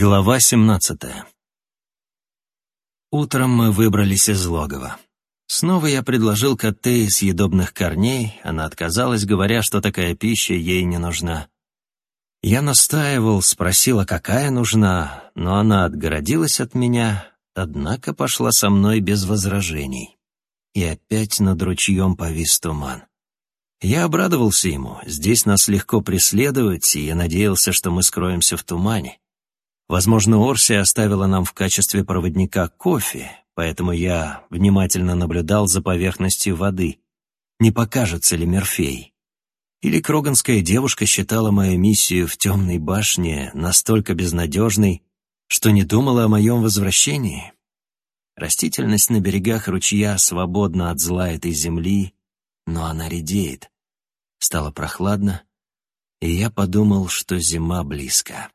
Глава 17 Утром мы выбрались из логова. Снова я предложил коте из съедобных корней, она отказалась, говоря, что такая пища ей не нужна. Я настаивал, спросила, какая нужна, но она отгородилась от меня, однако пошла со мной без возражений. И опять над ручьем повис туман. Я обрадовался ему, здесь нас легко преследовать, и я надеялся, что мы скроемся в тумане. Возможно, Орси оставила нам в качестве проводника кофе, поэтому я внимательно наблюдал за поверхностью воды. Не покажется ли Мерфей? Или кроганская девушка считала мою миссию в темной башне настолько безнадежной, что не думала о моем возвращении? Растительность на берегах ручья свободна от зла этой земли, но она редеет. Стало прохладно, и я подумал, что зима близко.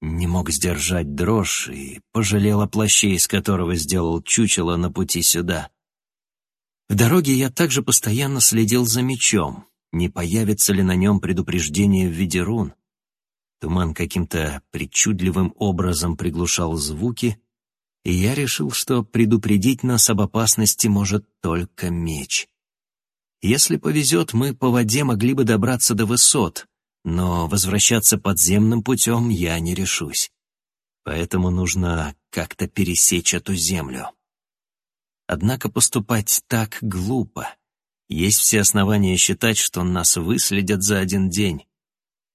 Не мог сдержать дрожь и пожалел о плаще, из которого сделал чучело на пути сюда. В дороге я также постоянно следил за мечом, не появится ли на нем предупреждение в виде рун. Туман каким-то причудливым образом приглушал звуки, и я решил, что предупредить нас об опасности может только меч. Если повезет, мы по воде могли бы добраться до высот, но возвращаться подземным путем я не решусь. Поэтому нужно как-то пересечь эту землю. Однако поступать так глупо. Есть все основания считать, что нас выследят за один день.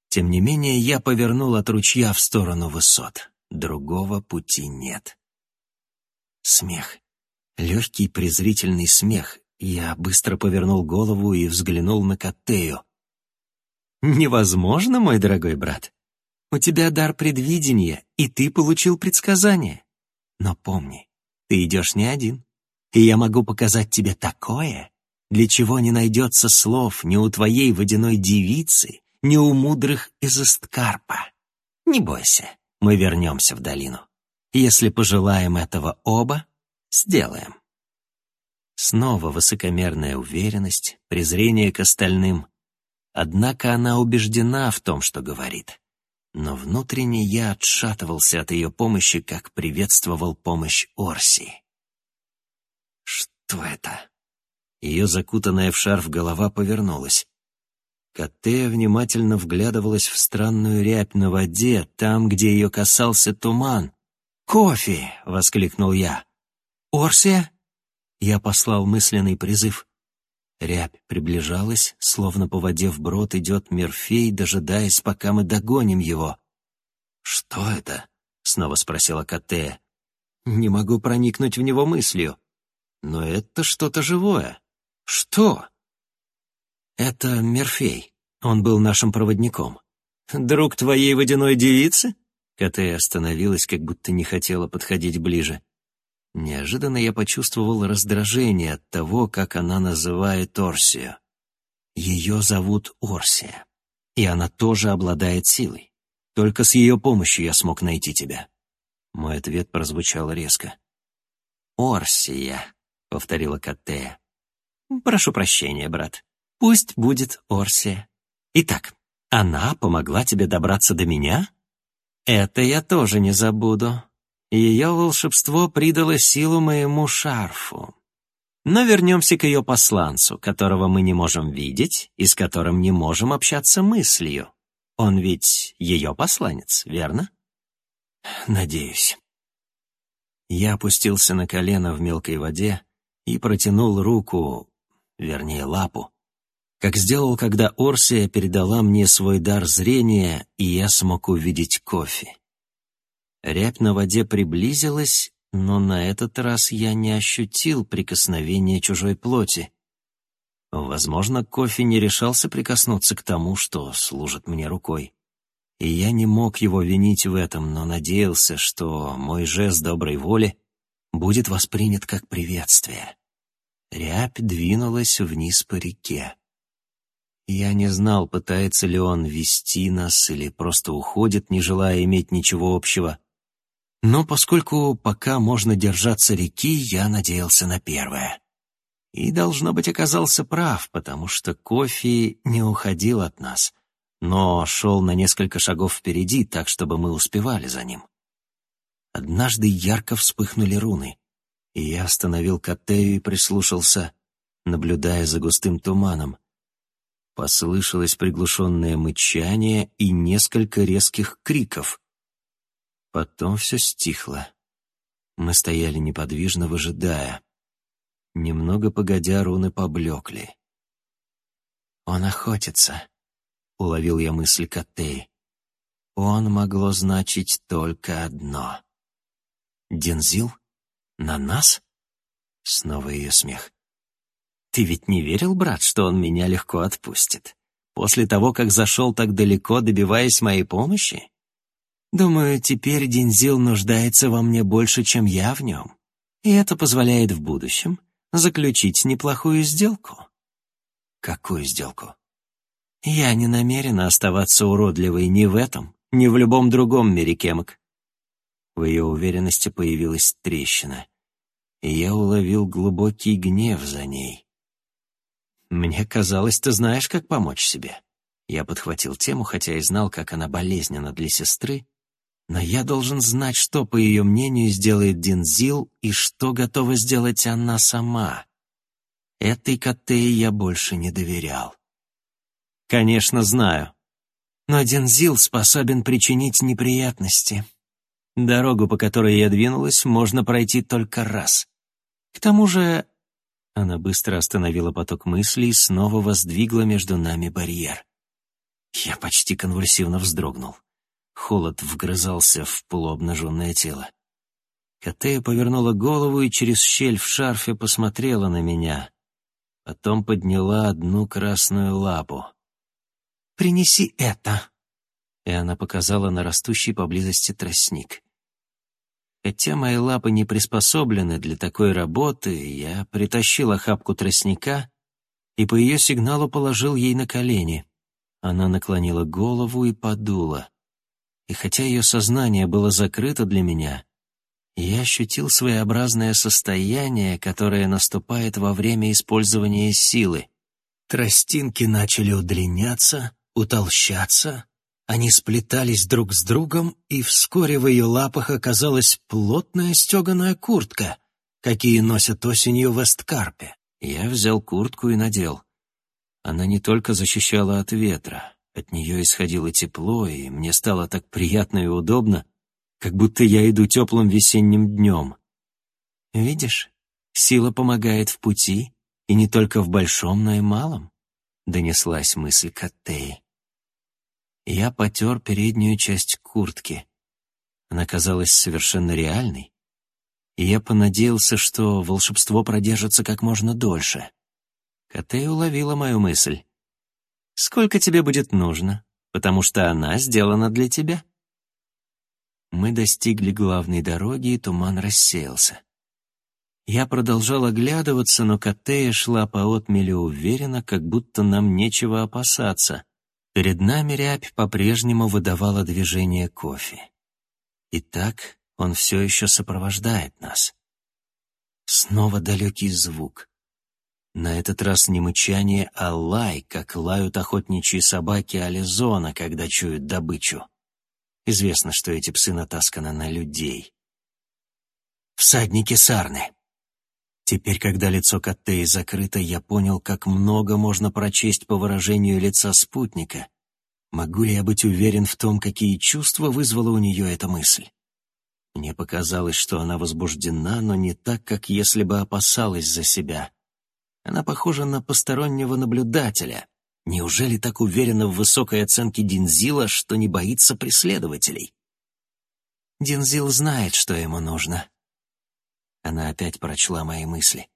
Тем не менее, я повернул от ручья в сторону высот. Другого пути нет. Смех. Легкий презрительный смех. Я быстро повернул голову и взглянул на Каттею. «Невозможно, мой дорогой брат. У тебя дар предвидения, и ты получил предсказание. Но помни, ты идешь не один, и я могу показать тебе такое, для чего не найдется слов ни у твоей водяной девицы, ни у мудрых из Эсткарпа. Не бойся, мы вернемся в долину. Если пожелаем этого оба, сделаем». Снова высокомерная уверенность, презрение к остальным, Однако она убеждена в том, что говорит. Но внутренне я отшатывался от ее помощи, как приветствовал помощь Орси. Что это? Ее закутанная в шарф голова повернулась. Катея внимательно вглядывалась в странную рябь на воде, там, где ее касался туман. «Кофе!» — воскликнул я. «Орсия?» Я послал мысленный призыв. Рябь приближалась, словно по воде вброд идет Мерфей, дожидаясь, пока мы догоним его. «Что это?» — снова спросила Катея. «Не могу проникнуть в него мыслью. Но это что-то живое. Что?» «Это Мерфей. Он был нашим проводником». «Друг твоей водяной девицы?» Катея остановилась, как будто не хотела подходить ближе. Неожиданно я почувствовал раздражение от того, как она называет Орсию. Ее зовут Орсия, и она тоже обладает силой. Только с ее помощью я смог найти тебя. Мой ответ прозвучал резко. «Орсия», — повторила Каттея. «Прошу прощения, брат. Пусть будет Орсия. Итак, она помогла тебе добраться до меня? Это я тоже не забуду ее волшебство придало силу моему шарфу. Но вернемся к ее посланцу, которого мы не можем видеть и с которым не можем общаться мыслью. Он ведь ее посланец, верно? Надеюсь. Я опустился на колено в мелкой воде и протянул руку, вернее лапу, как сделал, когда Орсия передала мне свой дар зрения, и я смог увидеть кофе. Рябь на воде приблизилась, но на этот раз я не ощутил прикосновения чужой плоти. Возможно, кофе не решался прикоснуться к тому, что служит мне рукой. И я не мог его винить в этом, но надеялся, что мой жест доброй воли будет воспринят как приветствие. Рябь двинулась вниз по реке. Я не знал, пытается ли он вести нас или просто уходит, не желая иметь ничего общего. Но поскольку пока можно держаться реки, я надеялся на первое. И, должно быть, оказался прав, потому что кофе не уходил от нас, но шел на несколько шагов впереди, так, чтобы мы успевали за ним. Однажды ярко вспыхнули руны, и я остановил Катею и прислушался, наблюдая за густым туманом. Послышалось приглушенное мычание и несколько резких криков. Потом все стихло. Мы стояли неподвижно, выжидая. Немного погодя, руны поблекли. «Он охотится», — уловил я мысль Катеи. «Он могло значить только одно». «Дензил? На нас?» Снова ее смех. «Ты ведь не верил, брат, что он меня легко отпустит? После того, как зашел так далеко, добиваясь моей помощи? Думаю, теперь Дензил нуждается во мне больше, чем я в нем. И это позволяет в будущем заключить неплохую сделку». «Какую сделку?» «Я не намерена оставаться уродливой ни в этом, ни в любом другом мире кемок». В ее уверенности появилась трещина, и я уловил глубокий гнев за ней. «Мне казалось, ты знаешь, как помочь себе». Я подхватил тему, хотя и знал, как она болезненна для сестры, но я должен знать, что, по ее мнению, сделает Динзил и что готова сделать она сама. Этой Катее я больше не доверял. Конечно, знаю. Но Дензил способен причинить неприятности. Дорогу, по которой я двинулась, можно пройти только раз. К тому же... Она быстро остановила поток мыслей и снова воздвигла между нами барьер. Я почти конвульсивно вздрогнул. Холод вгрызался в полуобнаженное тело. Катея повернула голову и через щель в шарфе посмотрела на меня. Потом подняла одну красную лапу. «Принеси это!» И она показала на растущий поблизости тростник. Хотя мои лапы не приспособлены для такой работы, я притащил охапку тростника и по ее сигналу положил ей на колени. Она наклонила голову и подула. И хотя ее сознание было закрыто для меня, я ощутил своеобразное состояние, которое наступает во время использования силы. Тростинки начали удлиняться, утолщаться, они сплетались друг с другом, и вскоре в ее лапах оказалась плотная стеганая куртка, какие носят осенью в Эсткарпе. Я взял куртку и надел. Она не только защищала от ветра, от нее исходило тепло, и мне стало так приятно и удобно, как будто я иду теплым весенним днем. «Видишь, сила помогает в пути, и не только в большом, но и малом», — донеслась мысль Каттеи. Я потер переднюю часть куртки. Она казалась совершенно реальной, и я понадеялся, что волшебство продержится как можно дольше. Катей уловила мою мысль. «Сколько тебе будет нужно, потому что она сделана для тебя?» Мы достигли главной дороги, и туман рассеялся. Я продолжал оглядываться, но Катея шла по отмелю уверенно, как будто нам нечего опасаться. Перед нами рябь по-прежнему выдавала движение кофе. Итак, он все еще сопровождает нас. Снова далекий звук. На этот раз не мычание, а лай, как лают охотничьи собаки Ализона, когда чуют добычу. Известно, что эти псы натасканы на людей. Всадники Сарны. Теперь, когда лицо Каттеи закрыто, я понял, как много можно прочесть по выражению лица спутника. Могу ли я быть уверен в том, какие чувства вызвала у нее эта мысль? Мне показалось, что она возбуждена, но не так, как если бы опасалась за себя. Она похожа на постороннего наблюдателя. Неужели так уверена в высокой оценке Динзила, что не боится преследователей? Динзил знает, что ему нужно. Она опять прочла мои мысли.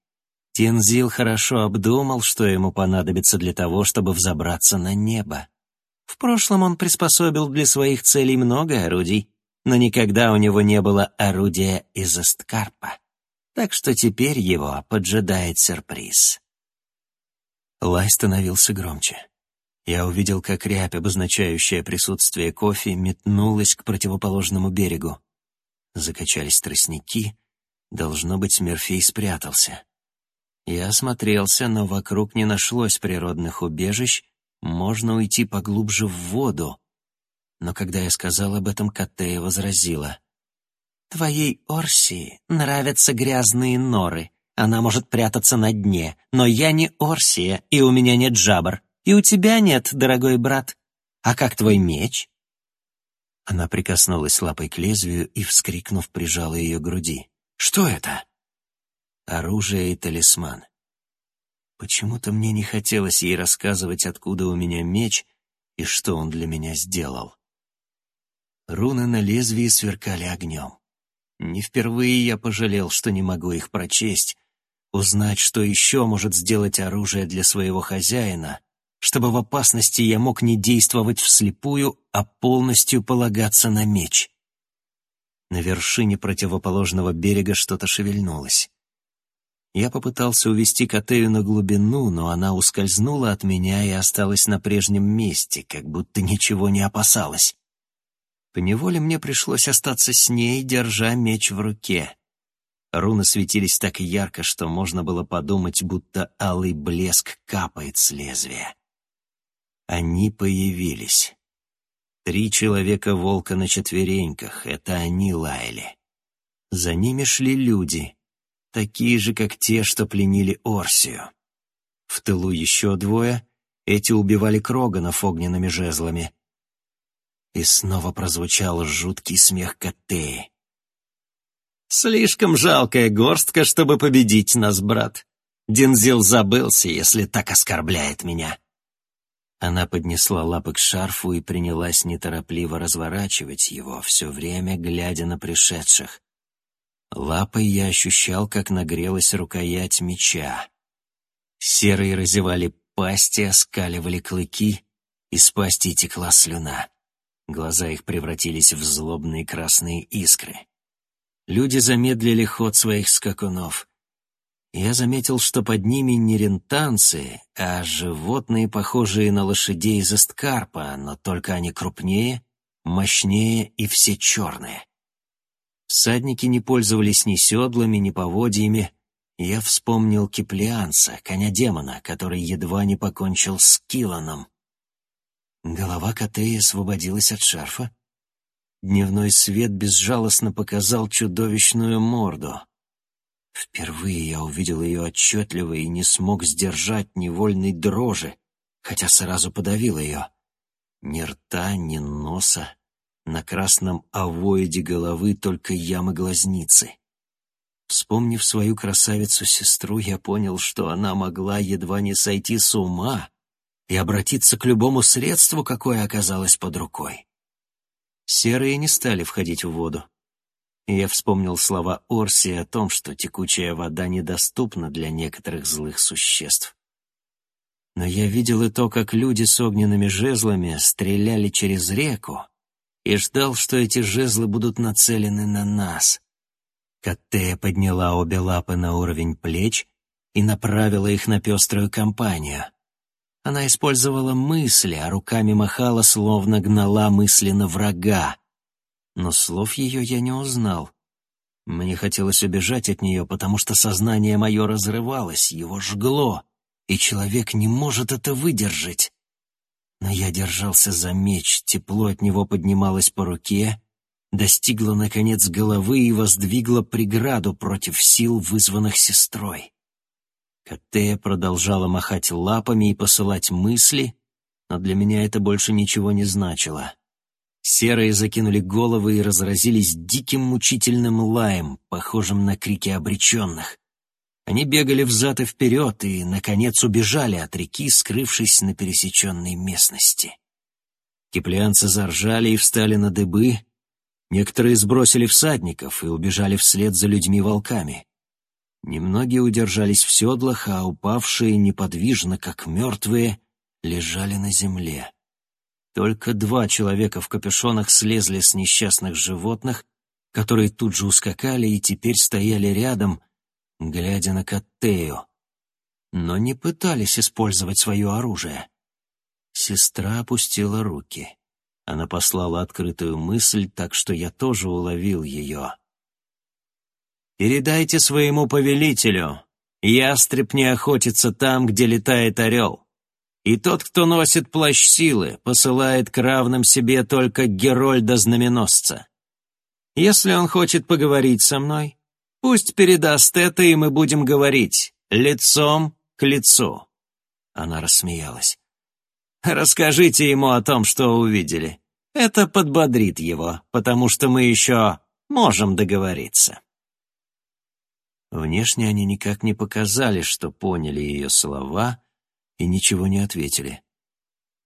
Тензил хорошо обдумал, что ему понадобится для того, чтобы взобраться на небо. В прошлом он приспособил для своих целей много орудий, но никогда у него не было орудия из эсткарпа. Так что теперь его поджидает сюрприз. Лай становился громче. Я увидел, как рябь, обозначающая присутствие кофе, метнулась к противоположному берегу. Закачались тростники — Должно быть, Мерфей спрятался. Я осмотрелся, но вокруг не нашлось природных убежищ, можно уйти поглубже в воду. Но когда я сказал об этом, Катея возразила. Твоей Орсии нравятся грязные норы. Она может прятаться на дне, но я не Орсия, и у меня нет жабр. И у тебя нет, дорогой брат. А как твой меч?» Она прикоснулась лапой к лезвию и, вскрикнув, прижала ее к груди. «Что это?» «Оружие и талисман». Почему-то мне не хотелось ей рассказывать, откуда у меня меч и что он для меня сделал. Руны на лезвии сверкали огнем. Не впервые я пожалел, что не могу их прочесть, узнать, что еще может сделать оружие для своего хозяина, чтобы в опасности я мог не действовать вслепую, а полностью полагаться на меч. На вершине противоположного берега что-то шевельнулось. Я попытался увести Котею на глубину, но она ускользнула от меня и осталась на прежнем месте, как будто ничего не опасалась. Поневоле мне пришлось остаться с ней, держа меч в руке. Руны светились так ярко, что можно было подумать, будто алый блеск капает с лезвия. Они появились. Три человека-волка на четвереньках — это они лаяли. За ними шли люди, такие же, как те, что пленили Орсию. В тылу еще двое, эти убивали Кроганов огненными жезлами. И снова прозвучал жуткий смех Каттеи. «Слишком жалкая горстка, чтобы победить нас, брат. Дензил забылся, если так оскорбляет меня». Она поднесла лапы к шарфу и принялась неторопливо разворачивать его, все время глядя на пришедших. Лапой я ощущал, как нагрелась рукоять меча. Серые разевали пасти, оскаливали клыки, из пасти текла слюна. Глаза их превратились в злобные красные искры. Люди замедлили ход своих скакунов. Я заметил, что под ними не рентанцы, а животные, похожие на лошадей из эсткарпа, но только они крупнее, мощнее и все черные. Всадники не пользовались ни седлами, ни поводьями. Я вспомнил Киплианца, коня-демона, который едва не покончил с Киланом. Голова Котеи освободилась от шарфа. Дневной свет безжалостно показал чудовищную морду. Впервые я увидел ее отчетливо и не смог сдержать невольной дрожи, хотя сразу подавил ее. Ни рта, ни носа, на красном овоиде головы только ямы глазницы. Вспомнив свою красавицу-сестру, я понял, что она могла едва не сойти с ума, и обратиться к любому средству, какое оказалось под рукой. Серые не стали входить в воду. Я вспомнил слова Орси о том, что текучая вода недоступна для некоторых злых существ. Но я видел и то, как люди с огненными жезлами стреляли через реку, и ждал, что эти жезлы будут нацелены на нас. Каттея подняла обе лапы на уровень плеч и направила их на пеструю компанию — она использовала мысли, а руками махала, словно гнала мысленно врага. Но слов ее я не узнал. Мне хотелось убежать от нее, потому что сознание мое разрывалось, его жгло, и человек не может это выдержать. Но я держался за меч, тепло от него поднималось по руке, достигло, наконец, головы и воздвигло преграду против сил, вызванных сестрой. Катея продолжала махать лапами и посылать мысли, но для меня это больше ничего не значило. Серые закинули головы и разразились диким мучительным лаем, похожим на крики обреченных. Они бегали взад и вперед и, наконец, убежали от реки, скрывшись на пересеченной местности. Киплианцы заржали и встали на дыбы. Некоторые сбросили всадников и убежали вслед за людьми-волками. Немногие удержались в седлах, а упавшие неподвижно, как мертвые, лежали на земле. Только два человека в капюшонах слезли с несчастных животных, которые тут же ускакали и теперь стояли рядом, глядя на Каттею, но не пытались использовать свое оружие. Сестра опустила руки. Она послала открытую мысль, так что я тоже уловил ее. Передайте своему повелителю, ястреб не охотится там, где летает орел. И тот, кто носит плащ силы, посылает к равным себе только Герольда-знаменосца. Если он хочет поговорить со мной, пусть передаст это, и мы будем говорить лицом к лицу». Она рассмеялась. «Расскажите ему о том, что увидели. Это подбодрит его, потому что мы еще можем договориться». Внешне они никак не показали, что поняли ее слова и ничего не ответили.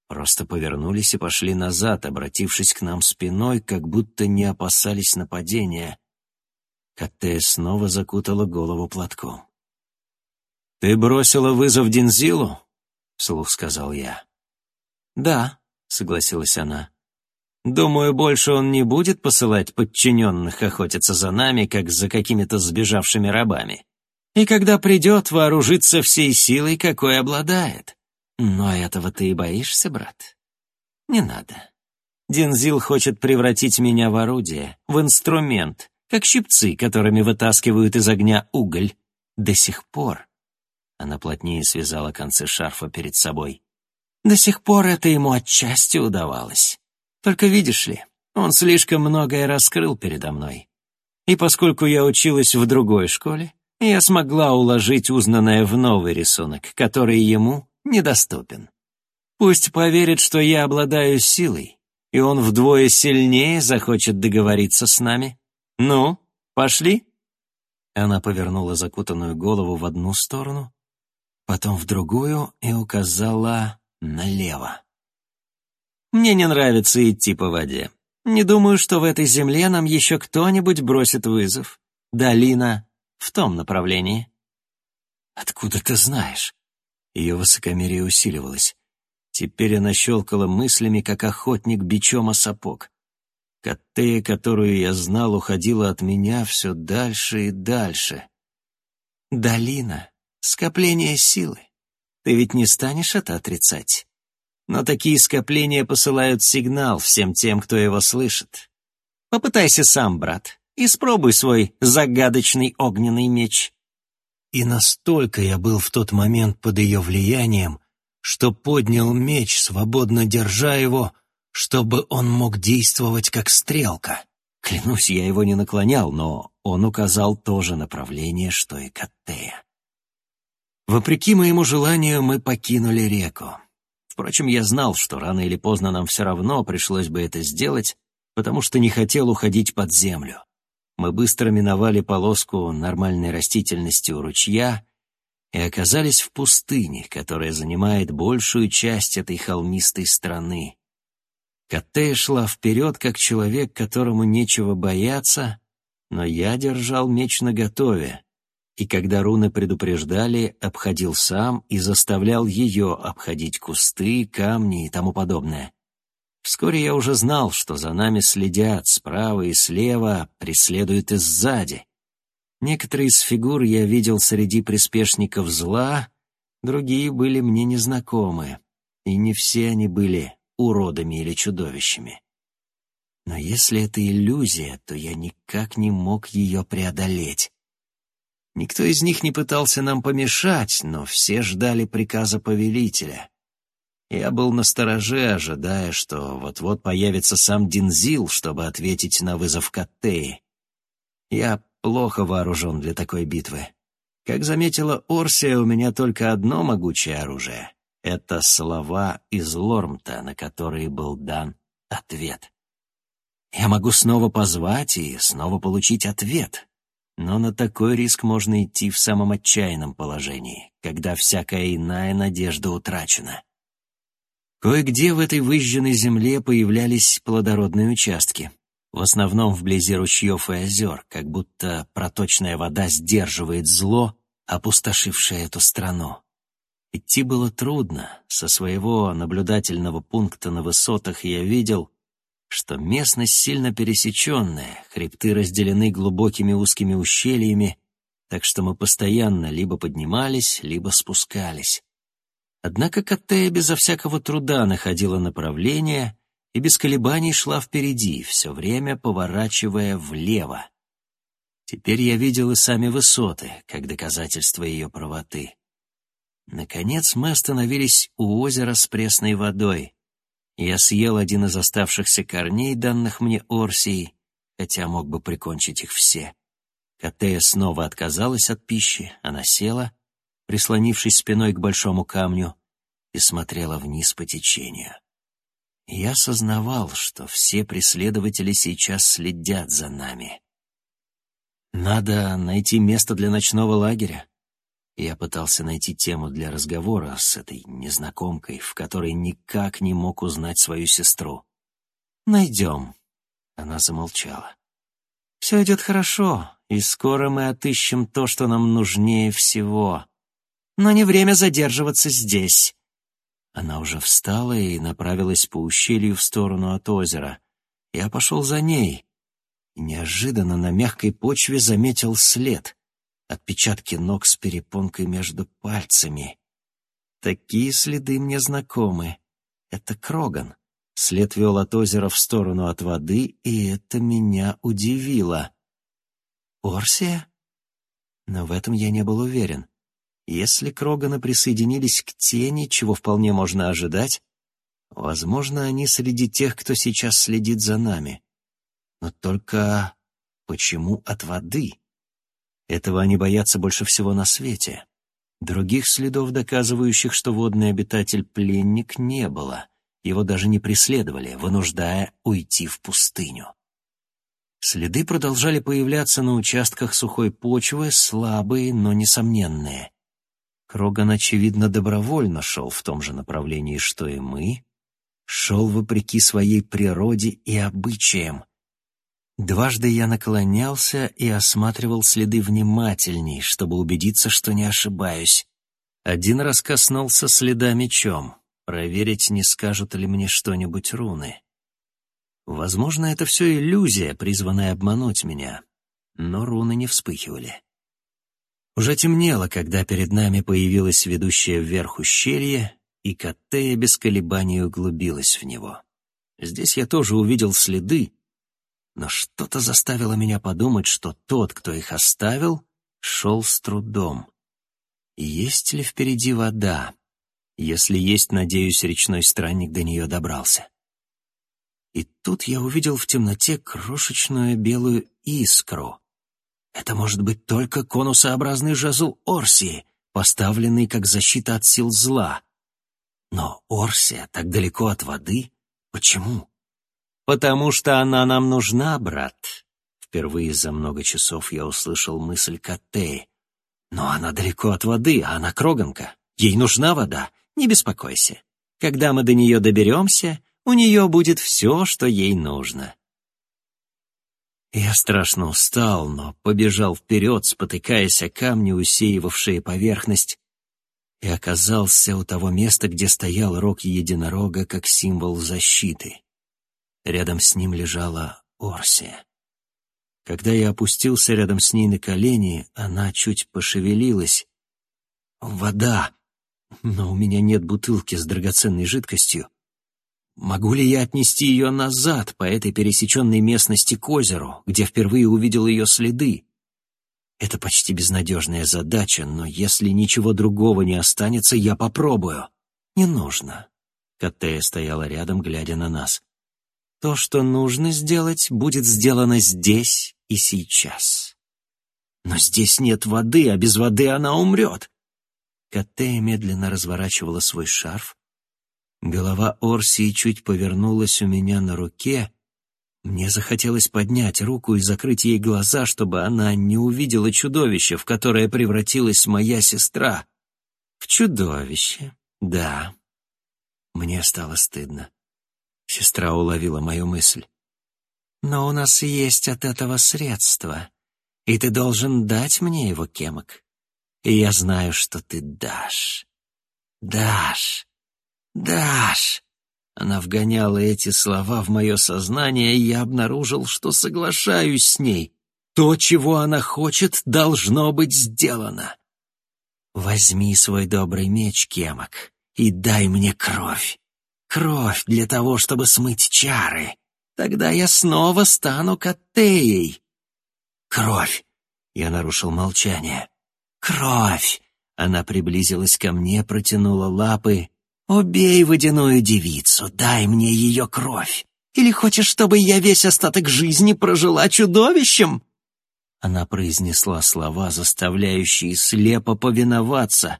Просто повернулись и пошли назад, обратившись к нам спиной, как будто не опасались нападения. Каттея снова закутала голову платком. «Ты бросила вызов Динзилу?» — вслух сказал я. «Да», — согласилась она. «Думаю, больше он не будет посылать подчиненных охотиться за нами, как за какими-то сбежавшими рабами. И когда придет, вооружиться всей силой, какой обладает. Но этого ты и боишься, брат? Не надо. Дензил хочет превратить меня в орудие, в инструмент, как щипцы, которыми вытаскивают из огня уголь. До сих пор. Она плотнее связала концы шарфа перед собой. До сих пор это ему отчасти удавалось. Только видишь ли, он слишком многое раскрыл передо мной. И поскольку я училась в другой школе, я смогла уложить узнанное в новый рисунок, который ему недоступен. Пусть поверит, что я обладаю силой, и он вдвое сильнее захочет договориться с нами. Ну, пошли?» Она повернула закутанную голову в одну сторону, потом в другую и указала налево. «Мне не нравится идти по воде. Не думаю, что в этой земле нам еще кто-нибудь бросит вызов. Долина в том направлении». «Откуда ты знаешь?» Ее высокомерие усиливалось. Теперь она щелкала мыслями, как охотник бичом о сапог. Каттея, которую я знал, уходила от меня все дальше и дальше. «Долина — скопление силы. Ты ведь не станешь это отрицать. Но такие скопления посылают сигнал всем тем, кто его слышит. Попытайся сам, брат, и спробуй свой загадочный огненный меч. И настолько я был в тот момент под ее влиянием, что поднял меч, свободно держа его, чтобы он мог действовать как стрелка. Клянусь, я его не наклонял, но он указал то же направление, что и Каттея. Вопреки моему желанию, мы покинули реку. Впрочем, я знал, что рано или поздно нам все равно пришлось бы это сделать, потому что не хотел уходить под землю мы быстро миновали полоску нормальной растительности у ручья и оказались в пустыне, которая занимает большую часть этой холмистой страны. Каттея шла вперед, как человек, которому нечего бояться, но я держал меч наготове, и когда руны предупреждали, обходил сам и заставлял ее обходить кусты, камни и тому подобное. Вскоре я уже знал, что за нами следят справа и слева, преследуют и сзади. Некоторые из фигур я видел среди приспешников зла, другие были мне незнакомы, и не все они были уродами или чудовищами. Но если это иллюзия, то я никак не мог ее преодолеть. Никто из них не пытался нам помешать, но все ждали приказа повелителя. Я был настороже, ожидая, что вот-вот появится сам Динзил, чтобы ответить на вызов Каттеи. Я плохо вооружен для такой битвы. Как заметила Орсия, у меня только одно могучее оружие — это слова из Лормта, на которые был дан ответ. Я могу снова позвать и снова получить ответ, но на такой риск можно идти в самом отчаянном положении, когда всякая иная надежда утрачена. Кое-где в этой выжженной земле появлялись плодородные участки, в основном вблизи ручьев и озер, как будто проточная вода сдерживает зло, опустошившее эту страну. Идти было трудно. Со своего наблюдательного пункта на высотах я видел, что местность сильно пересеченная, хребты разделены глубокими узкими ущельями, так что мы постоянно либо поднимались, либо спускались. Однако Каттея безо всякого труда находила направление и без колебаний шла впереди, все время поворачивая влево. Теперь я видел и сами высоты, как доказательство ее правоты. Наконец мы остановились у озера с пресной водой. Я съел один из оставшихся корней, данных мне Орсией, хотя мог бы прикончить их все. Катея снова отказалась от пищи, она села, прислонившись спиной к большому камню, и смотрела вниз по течению. Я сознавал, что все преследователи сейчас следят за нами. Надо найти место для ночного лагеря. Я пытался найти тему для разговора с этой незнакомкой, в которой никак не мог узнать свою сестру. «Найдем». Она замолчала. «Все идет хорошо, и скоро мы отыщем то, что нам нужнее всего. Но не время задерживаться здесь». Она уже встала и направилась по ущелью в сторону от озера. Я пошел за ней неожиданно на мягкой почве заметил след — отпечатки ног с перепонкой между пальцами. Такие следы мне знакомы. Это Кроган. След вел от озера в сторону от воды, и это меня удивило. Орсия? Но в этом я не был уверен. Если Кроганы присоединились к тени, чего вполне можно ожидать, возможно, они среди тех, кто сейчас следит за нами. Но только почему от воды? Этого они боятся больше всего на свете. Других следов, доказывающих, что водный обитатель пленник, не было. Его даже не преследовали, вынуждая уйти в пустыню. Следы продолжали появляться на участках сухой почвы, слабые, но несомненные. Кроган, очевидно, добровольно шел в том же направлении, что и мы, шел вопреки своей природе и обычаям, Дважды я наклонялся и осматривал следы внимательней, чтобы убедиться, что не ошибаюсь. Один раз коснулся следа мечом, проверить, не скажут ли мне что-нибудь руны. Возможно, это все иллюзия, призванная обмануть меня, но руны не вспыхивали. Уже темнело, когда перед нами появилась ведущая вверх ущелье, и Каттея без колебаний углубилась в него. Здесь я тоже увидел следы, но что-то заставило меня подумать, что тот, кто их оставил, шел с трудом. Есть ли впереди вода? Если есть, надеюсь, речной странник до нее добрался. И тут я увидел в темноте крошечную белую искру. Это может быть только конусообразный жезл Орсии, поставленный как защита от сил зла. Но Орсия так далеко от воды? Почему? «Потому что она нам нужна, брат». Впервые за много часов я услышал мысль Каттеи. «Но она далеко от воды, а она кроганка. Ей нужна вода. Не беспокойся. Когда мы до нее доберемся, у нее будет все, что ей нужно». Я страшно устал, но побежал вперед, спотыкаясь о камни, усеивавшие поверхность, и оказался у того места, где стоял рог единорога как символ защиты. Рядом с ним лежала Орсия. Когда я опустился рядом с ней на колени, она чуть пошевелилась. «Вода! Но у меня нет бутылки с драгоценной жидкостью. Могу ли я отнести ее назад по этой пересеченной местности к озеру, где впервые увидел ее следы? Это почти безнадежная задача, но если ничего другого не останется, я попробую. Не нужно. Каттея стояла рядом, глядя на нас. То, что нужно сделать, будет сделано здесь и сейчас. Но здесь нет воды, а без воды она умрет. Катея медленно разворачивала свой шарф. Голова Орсии чуть повернулась у меня на руке. Мне захотелось поднять руку и закрыть ей глаза, чтобы она не увидела чудовище, в которое превратилась моя сестра. В чудовище, да. Мне стало стыдно. Сестра уловила мою мысль. «Но у нас есть от этого средства, и ты должен дать мне его, Кемок. И я знаю, что ты дашь. Дашь. Дашь!» Она вгоняла эти слова в мое сознание, и я обнаружил, что соглашаюсь с ней. То, чего она хочет, должно быть сделано. «Возьми свой добрый меч, Кемок, и дай мне кровь. Кровь для того, чтобы смыть чары. Тогда я снова стану Каттеей. Кровь. Я нарушил молчание. Кровь. Она приблизилась ко мне, протянула лапы. «Убей водяную девицу, дай мне ее кровь. Или хочешь, чтобы я весь остаток жизни прожила чудовищем?» Она произнесла слова, заставляющие слепо повиноваться.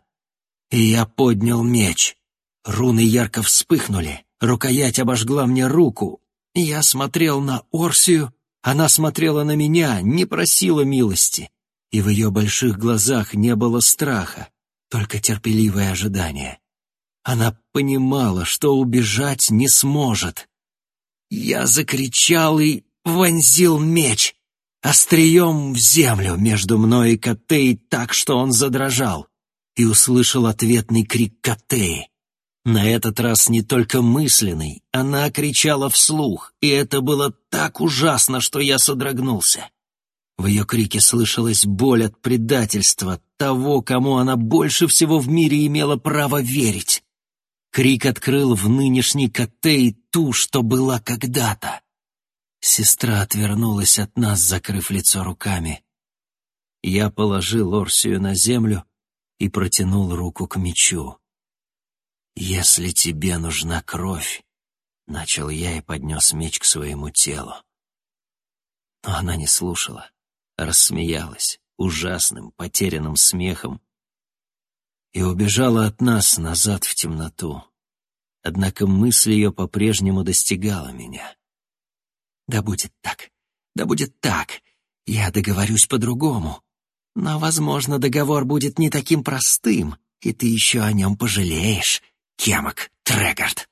И я поднял меч. Руны ярко вспыхнули, рукоять обожгла мне руку. Я смотрел на Орсию, она смотрела на меня, не просила милости. И в ее больших глазах не было страха, только терпеливое ожидание. Она понимала, что убежать не сможет. Я закричал и вонзил меч острием в землю между мной и Котей так, что он задрожал, и услышал ответный крик Котеи. На этот раз не только мысленный, она кричала вслух, и это было так ужасно, что я содрогнулся. В ее крике слышалась боль от предательства того, кому она больше всего в мире имела право верить. Крик открыл в нынешней Котей ту, что была когда-то. Сестра отвернулась от нас, закрыв лицо руками. Я положил Орсию на землю и протянул руку к мечу. «Если тебе нужна кровь», — начал я и поднес меч к своему телу. Но она не слушала, рассмеялась ужасным, потерянным смехом и убежала от нас назад в темноту. Однако мысль ее по-прежнему достигала меня. Да будет так, да будет так. Я договорюсь по-другому. Но, возможно, договор будет не таким простым, и ты еще о нем пожалеешь, Кемок Трегард.